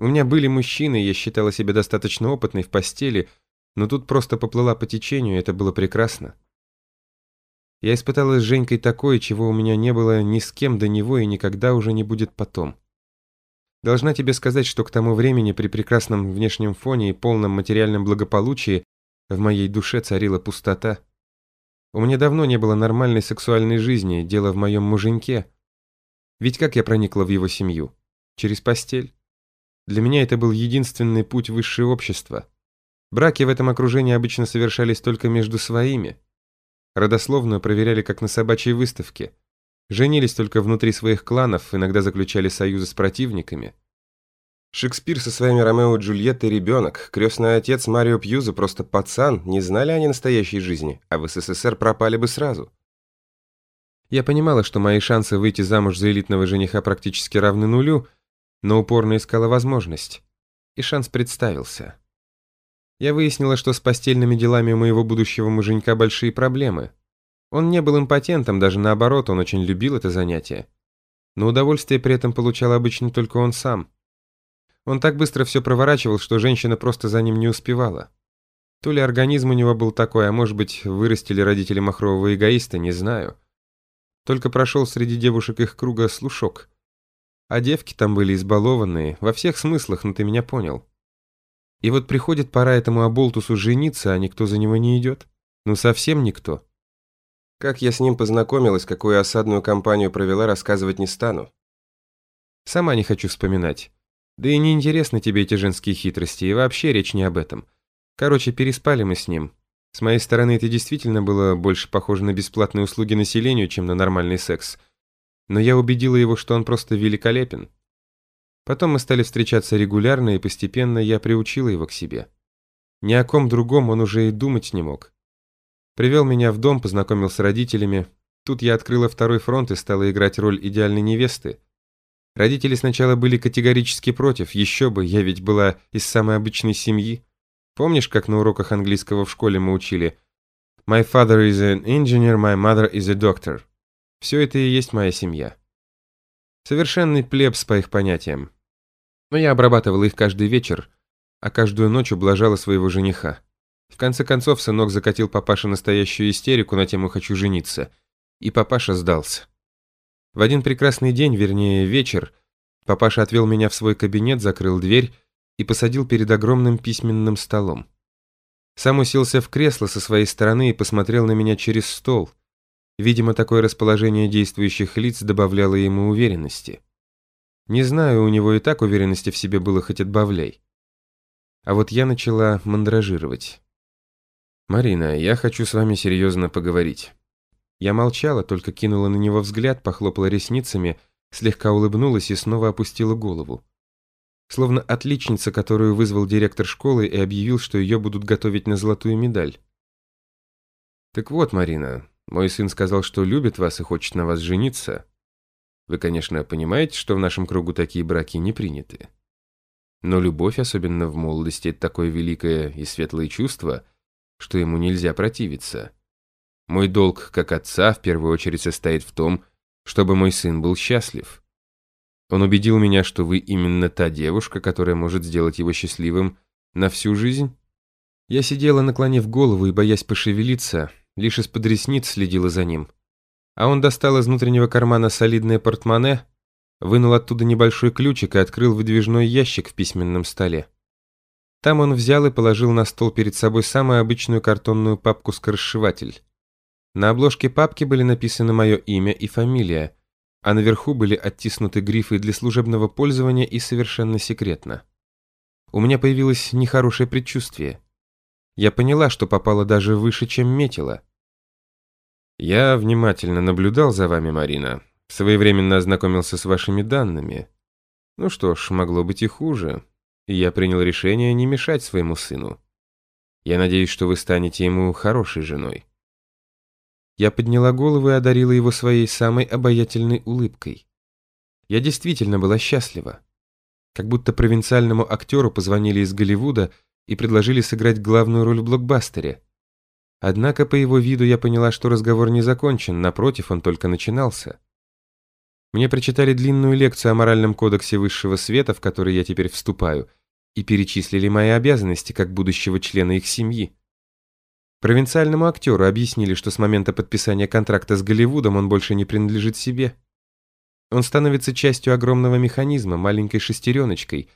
У меня были мужчины, я считала себя достаточно опытной в постели, но тут просто поплыла по течению, и это было прекрасно. Я испытала с Женькой такое, чего у меня не было ни с кем до него и никогда уже не будет потом. Должна тебе сказать, что к тому времени при прекрасном внешнем фоне и полном материальном благополучии в моей душе царила пустота. У меня давно не было нормальной сексуальной жизни, дело в моем муженьке. Ведь как я проникла в его семью? Через постель. Для меня это был единственный путь высшее общество. Браки в этом окружении обычно совершались только между своими. Родословную проверяли как на собачьей выставке – Женились только внутри своих кланов, иногда заключали союзы с противниками. Шекспир со своими Ромео и Джульеттой ребенок, крестный отец Марио Пьюза просто пацан, не знали они настоящей жизни, а в СССР пропали бы сразу. Я понимала, что мои шансы выйти замуж за элитного жениха практически равны нулю, но упорно искала возможность. И шанс представился. Я выяснила, что с постельными делами у моего будущего муженька большие проблемы. Он не был импотентом, даже наоборот, он очень любил это занятие. Но удовольствие при этом получал обычно только он сам. Он так быстро все проворачивал, что женщина просто за ним не успевала. То ли организм у него был такой, а может быть, вырастили родители махрового эгоиста, не знаю. Только прошел среди девушек их круга слушок. А девки там были избалованные, во всех смыслах, но ты меня понял. И вот приходит пора этому оболтусу жениться, а никто за него не идет. Ну совсем никто. Как я с ним познакомилась, какую осадную кампанию провела, рассказывать не стану. Сама не хочу вспоминать. Да и не интересны тебе эти женские хитрости, и вообще речь не об этом. Короче, переспали мы с ним. С моей стороны это действительно было больше похоже на бесплатные услуги населению, чем на нормальный секс. Но я убедила его, что он просто великолепен. Потом мы стали встречаться регулярно, и постепенно я приучила его к себе. Ни о ком другом он уже и думать не мог. Привел меня в дом, познакомил с родителями. Тут я открыла второй фронт и стала играть роль идеальной невесты. Родители сначала были категорически против, еще бы, я ведь была из самой обычной семьи. Помнишь, как на уроках английского в школе мы учили «My father is an engineer, my mother is a doctor». Все это и есть моя семья. Совершенный плебс по их понятиям. Но я обрабатывала их каждый вечер, а каждую ночь ублажала своего жениха. В конце концов, сынок закатил папаше настоящую истерику на тему «хочу жениться», и папаша сдался. В один прекрасный день, вернее вечер, папаша отвел меня в свой кабинет, закрыл дверь и посадил перед огромным письменным столом. Сам уселся в кресло со своей стороны и посмотрел на меня через стол. Видимо, такое расположение действующих лиц добавляло ему уверенности. Не знаю, у него и так уверенности в себе было хоть отбавляй. А вот я начала мандражировать. «Марина, я хочу с вами серьезно поговорить». Я молчала, только кинула на него взгляд, похлопала ресницами, слегка улыбнулась и снова опустила голову. Словно отличница, которую вызвал директор школы и объявил, что ее будут готовить на золотую медаль. «Так вот, Марина, мой сын сказал, что любит вас и хочет на вас жениться. Вы, конечно, понимаете, что в нашем кругу такие браки не приняты. Но любовь, особенно в молодости, это такое великое и светлое чувство — что ему нельзя противиться. Мой долг как отца в первую очередь состоит в том, чтобы мой сын был счастлив. Он убедил меня, что вы именно та девушка, которая может сделать его счастливым на всю жизнь. Я сидела, наклонив голову и, боясь пошевелиться, лишь из-под ресниц следила за ним. А он достал из внутреннего кармана солидное портмоне, вынул оттуда небольшой ключик и открыл выдвижной ящик в письменном столе. Там он взял и положил на стол перед собой самую обычную картонную папку-скоросшиватель. На обложке папки были написаны мое имя и фамилия, а наверху были оттиснуты грифы для служебного пользования и совершенно секретно. У меня появилось нехорошее предчувствие. Я поняла, что попала даже выше, чем метила. Я внимательно наблюдал за вами, Марина. Своевременно ознакомился с вашими данными. Ну что ж, могло быть и хуже и я принял решение не мешать своему сыну. Я надеюсь, что вы станете ему хорошей женой. Я подняла голову и одарила его своей самой обаятельной улыбкой. Я действительно была счастлива. Как будто провинциальному актеру позвонили из Голливуда и предложили сыграть главную роль в блокбастере. Однако по его виду я поняла, что разговор не закончен, напротив, он только начинался. Мне прочитали длинную лекцию о моральном кодексе высшего света, в который я теперь вступаю, и перечислили мои обязанности как будущего члена их семьи. Провинциальному актеру объяснили, что с момента подписания контракта с Голливудом он больше не принадлежит себе. Он становится частью огромного механизма, маленькой шестереночкой,